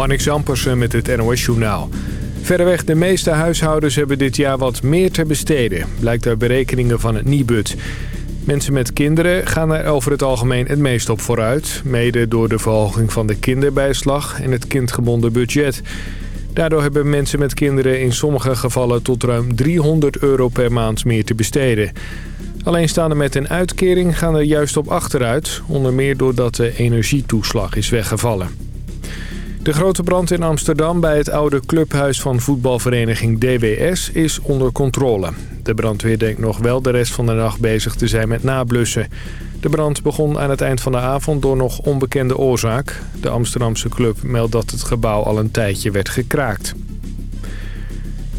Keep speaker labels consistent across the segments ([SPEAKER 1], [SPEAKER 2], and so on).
[SPEAKER 1] Marnix Ampersen met het NOS Journaal. Verreweg de meeste huishoudens hebben dit jaar wat meer te besteden. Blijkt uit berekeningen van het Nibud. Mensen met kinderen gaan er over het algemeen het meest op vooruit. Mede door de verhoging van de kinderbijslag en het kindgebonden budget. Daardoor hebben mensen met kinderen in sommige gevallen tot ruim 300 euro per maand meer te besteden. Alleenstaanden met een uitkering gaan er juist op achteruit. Onder meer doordat de energietoeslag is weggevallen. De grote brand in Amsterdam bij het oude clubhuis van voetbalvereniging DWS is onder controle. De brandweer denkt nog wel de rest van de nacht bezig te zijn met nablussen. De brand begon aan het eind van de avond door nog onbekende oorzaak. De Amsterdamse club meldt dat het gebouw al een tijdje werd gekraakt.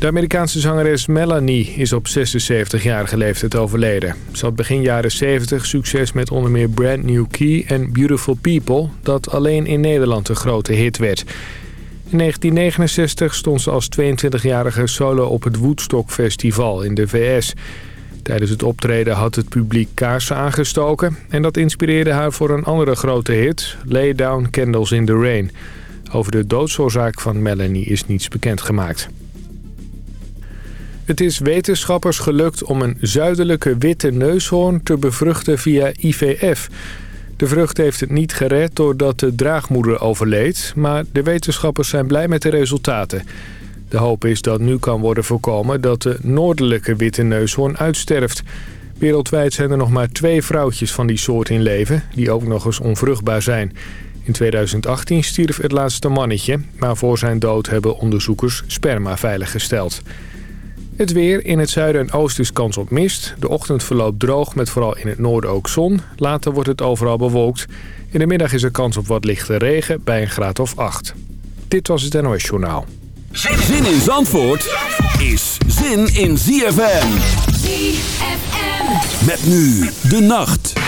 [SPEAKER 1] De Amerikaanse zangeres Melanie is op 76-jarige leeftijd overleden. Ze had begin jaren 70 succes met onder meer Brand New Key en Beautiful People... dat alleen in Nederland een grote hit werd. In 1969 stond ze als 22-jarige solo op het Woodstock Festival in de VS. Tijdens het optreden had het publiek kaarsen aangestoken... en dat inspireerde haar voor een andere grote hit, Lay Down Candles in the Rain. Over de doodsoorzaak van Melanie is niets bekendgemaakt. Het is wetenschappers gelukt om een zuidelijke witte neushoorn te bevruchten via IVF. De vrucht heeft het niet gered doordat de draagmoeder overleed... maar de wetenschappers zijn blij met de resultaten. De hoop is dat nu kan worden voorkomen dat de noordelijke witte neushoorn uitsterft. Wereldwijd zijn er nog maar twee vrouwtjes van die soort in leven... die ook nog eens onvruchtbaar zijn. In 2018 stierf het laatste mannetje... maar voor zijn dood hebben onderzoekers sperma veiliggesteld. Het weer. In het zuiden en oosten is kans op mist. De ochtend verloopt droog met vooral in het noorden ook zon. Later wordt het overal bewolkt. In de middag is er kans op wat lichte regen bij een graad of 8. Dit was het NOS Journaal.
[SPEAKER 2] Zin in Zandvoort is zin in ZFM. ZFM. Met nu de nacht.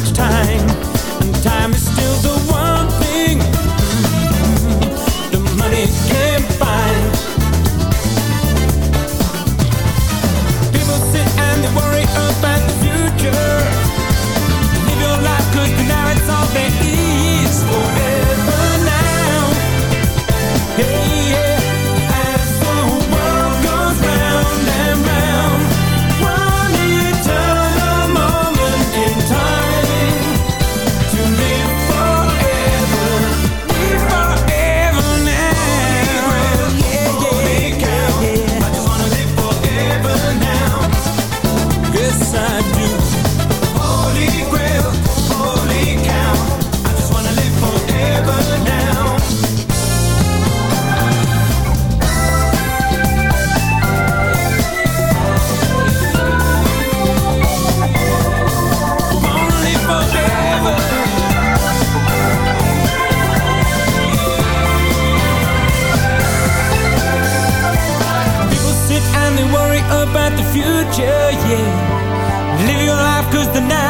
[SPEAKER 3] much time,
[SPEAKER 4] and time is still the one. future, yeah. Live your life, cause the night.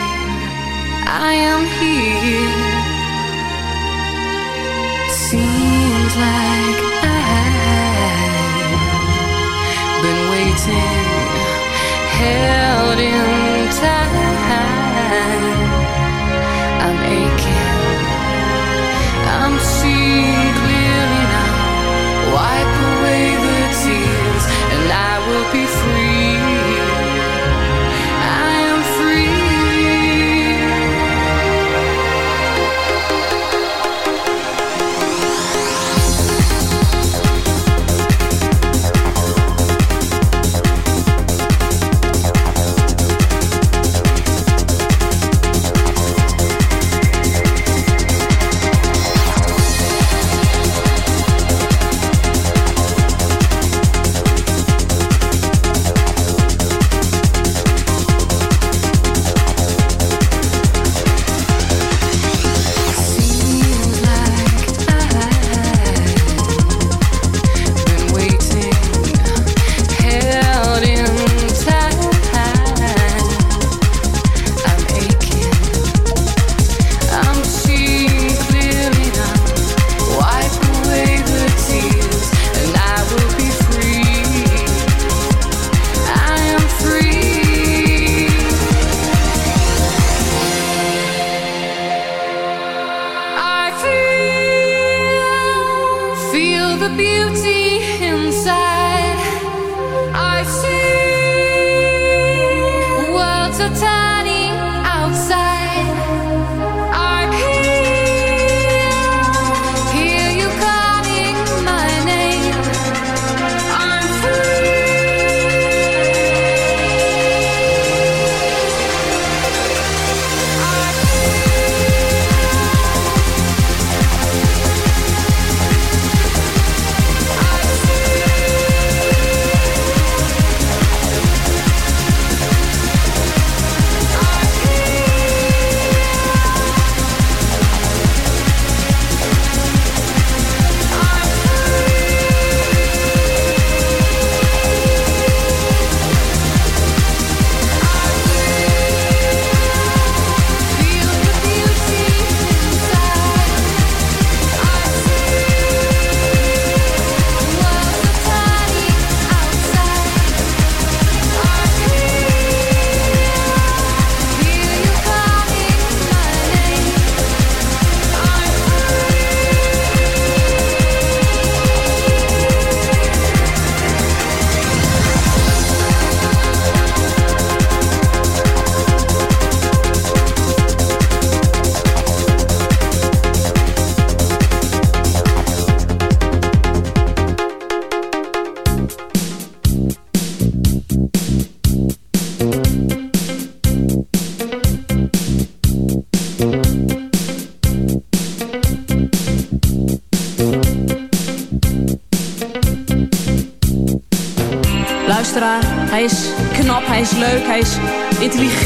[SPEAKER 4] I am here.
[SPEAKER 5] Seems like I've been waiting, held in time.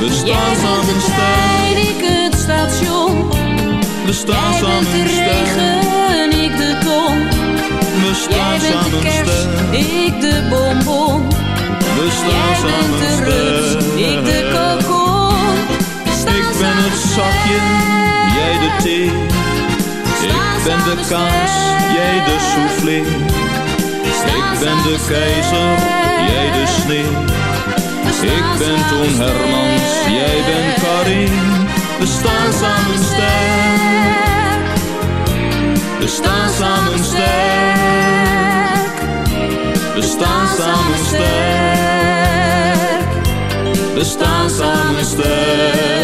[SPEAKER 6] We staan samen
[SPEAKER 5] stijl. ik het station.
[SPEAKER 6] We staan Jij samen
[SPEAKER 5] bent de regen, ik de ton.
[SPEAKER 6] We staan
[SPEAKER 5] Jij bent de kerst,
[SPEAKER 6] ik
[SPEAKER 5] de bonbon.
[SPEAKER 6] We staan
[SPEAKER 5] Jij bent de rust, ik de kokon.
[SPEAKER 6] Ik ben het zakje, jij de thee. Ik ben de kaas, jij de soufflé. Ik ben de keizer, jij de sneeuw. Ik ben Toon Hermans, jij bent Karin. We staan samen sterk. We staan samen sterk. We staan samen sterk. We staan samen sterk.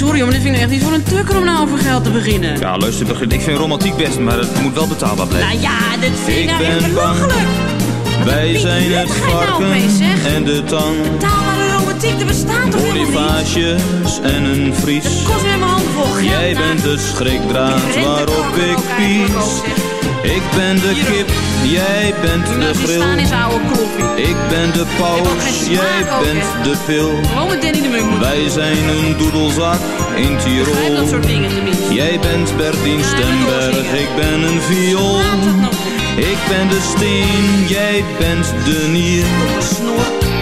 [SPEAKER 5] Sorry, maar dit vind ik nou echt niet voor een tukker om nou over geld te beginnen.
[SPEAKER 6] Ja, luister, begin- ik vind romantiek best, maar het moet wel betaalbaar blijven.
[SPEAKER 5] Nou ja, dit vind ik,
[SPEAKER 6] Ik
[SPEAKER 5] nou echt belachelijk.
[SPEAKER 6] Wij zijn het
[SPEAKER 5] nou
[SPEAKER 6] varken
[SPEAKER 5] zeg?
[SPEAKER 6] en de tang.
[SPEAKER 5] Betaalbare romantiek, er bestaat toch helemaal niet?
[SPEAKER 6] En een vries.
[SPEAKER 5] Het kost weer mijn handen vol.
[SPEAKER 6] Jij
[SPEAKER 5] nou.
[SPEAKER 6] bent de schrikdraad waarop ik pies. Ik ben de kip, jij bent de grill. Ik ben de paus, jij bent de pil. Wij zijn een doedelzak in Tirol.
[SPEAKER 5] Dat soort dingen.
[SPEAKER 6] Jij bent Bertien
[SPEAKER 5] ja,
[SPEAKER 6] Stemberg, ik ben een viool. Ik ben de steen, jij bent de nier.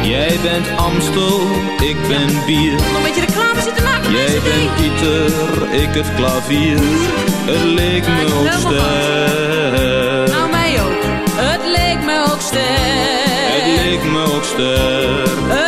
[SPEAKER 6] Jij bent Amstel, ik ben bier.
[SPEAKER 5] Nog een beetje zitten maken.
[SPEAKER 6] Jij bent Pieter, ik het klavier het leek me ook sterk.
[SPEAKER 5] Nou, mij ook, het leek me ook sterk.
[SPEAKER 6] Het leek me ook
[SPEAKER 7] sterk.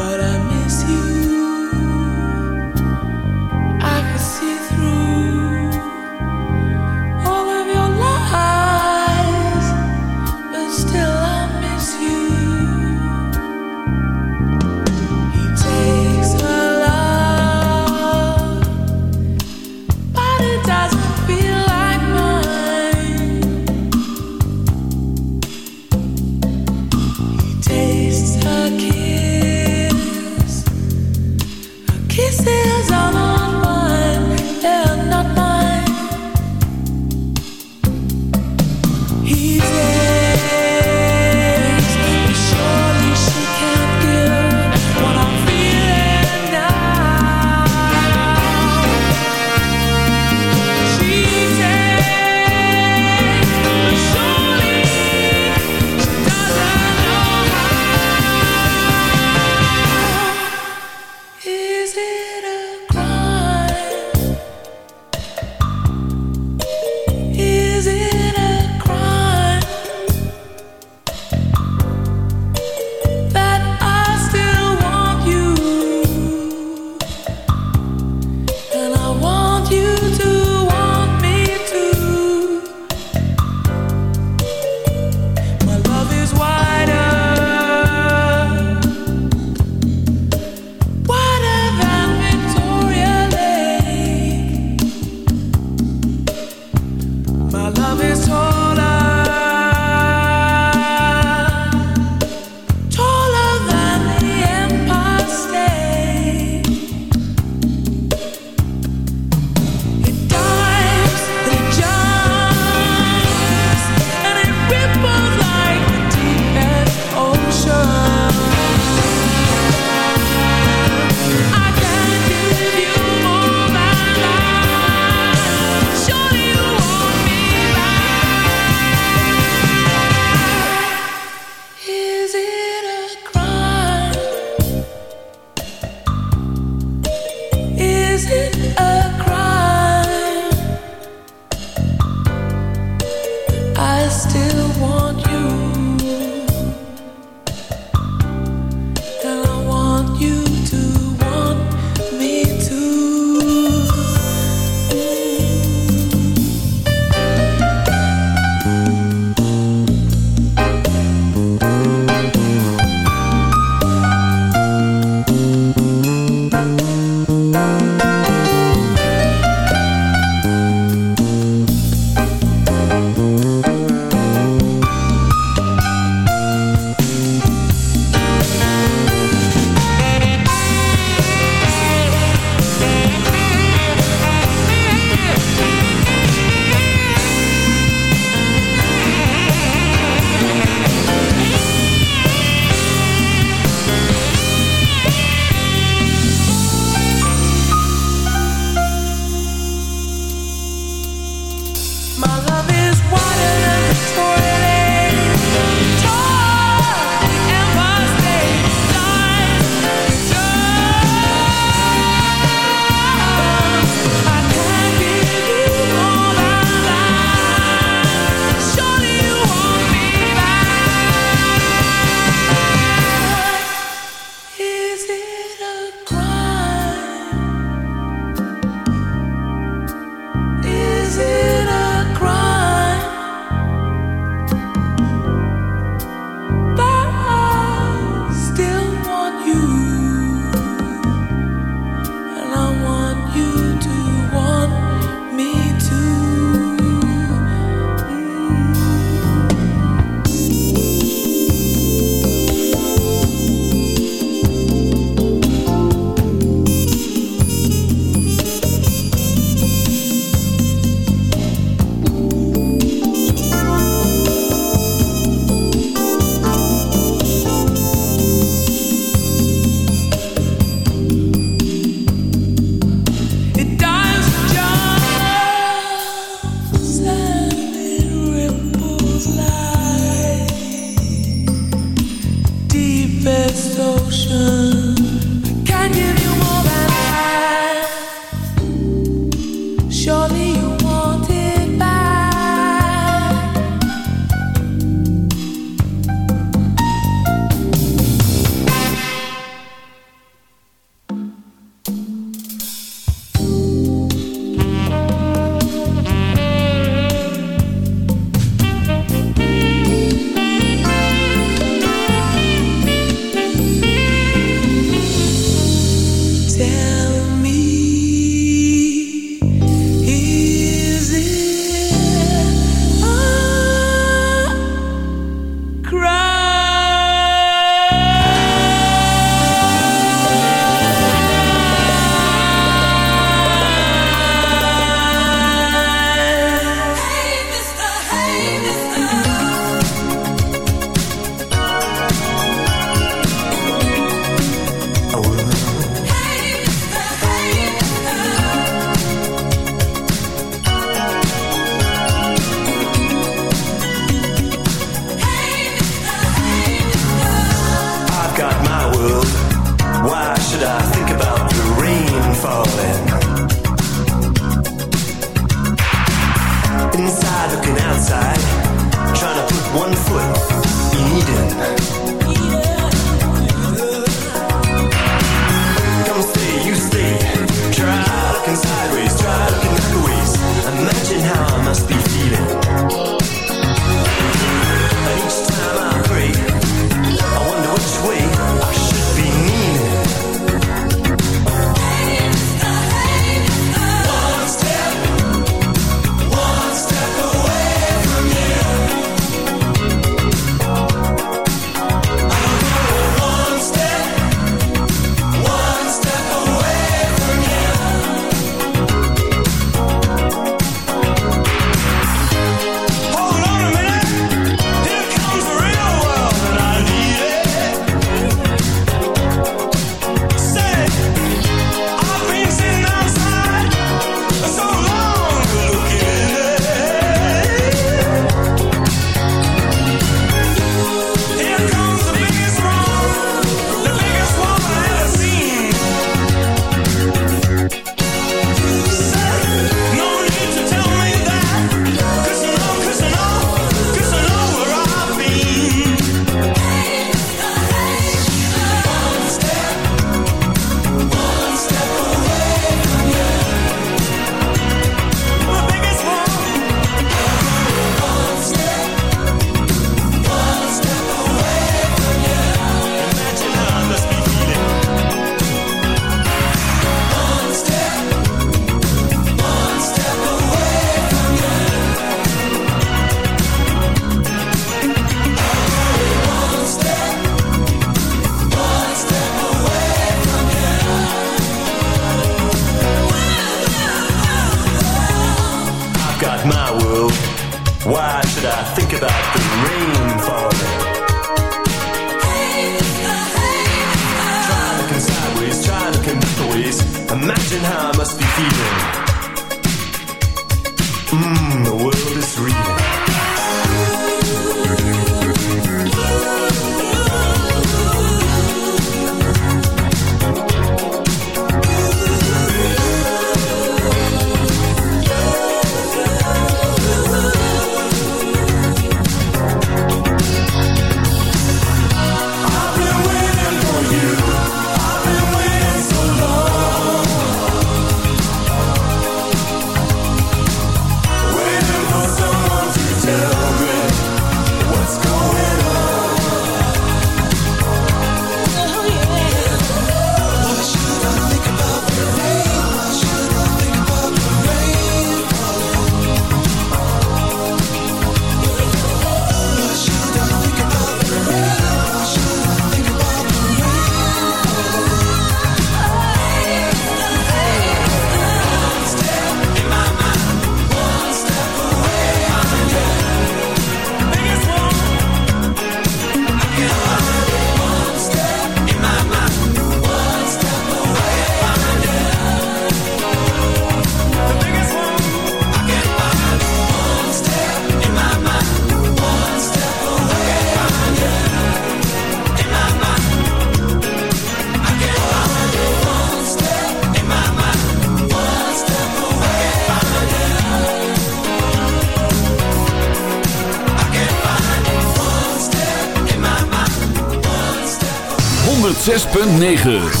[SPEAKER 2] 106.9